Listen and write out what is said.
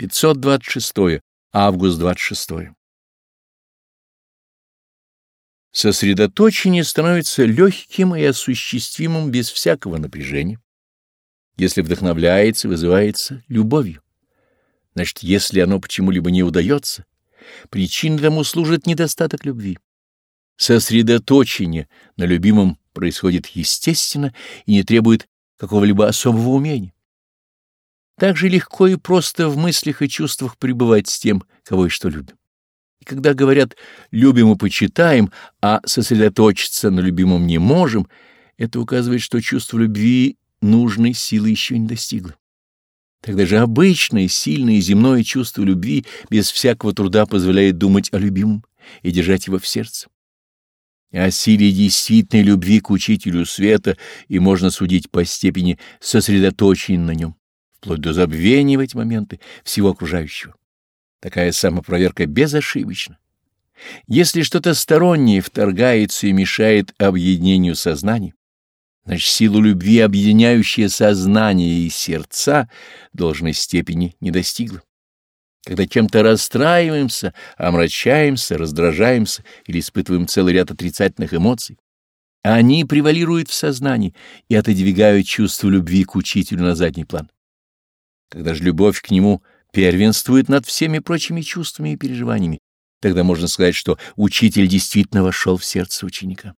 526. Август 26. Сосредоточение становится легким и осуществимым без всякого напряжения. Если вдохновляется, вызывается любовью. Значит, если оно почему-либо не удается, причиной тому служит недостаток любви. Сосредоточение на любимом происходит естественно и не требует какого-либо особого умения. Так же легко и просто в мыслях и чувствах пребывать с тем, кого и что любим. И когда говорят «любим и почитаем», а сосредоточиться на любимом не можем, это указывает, что чувство любви нужной силы еще не достигло. Тогда же обычное, сильное земное чувство любви без всякого труда позволяет думать о любимом и держать его в сердце. О силе действительной любви к учителю света и можно судить по степени сосредоточения на нем вплоть до забвения в эти моменты всего окружающего. Такая самопроверка безошибочна. Если что-то стороннее вторгается и мешает объединению сознаний, значит, силу любви, объединяющая сознание и сердца, должной степени не достигла. Когда чем-то расстраиваемся, омрачаемся, раздражаемся или испытываем целый ряд отрицательных эмоций, они превалируют в сознании и отодвигают чувство любви к учителю на задний план. Когда же любовь к нему первенствует над всеми прочими чувствами и переживаниями, тогда можно сказать, что учитель действительно вошел в сердце ученика.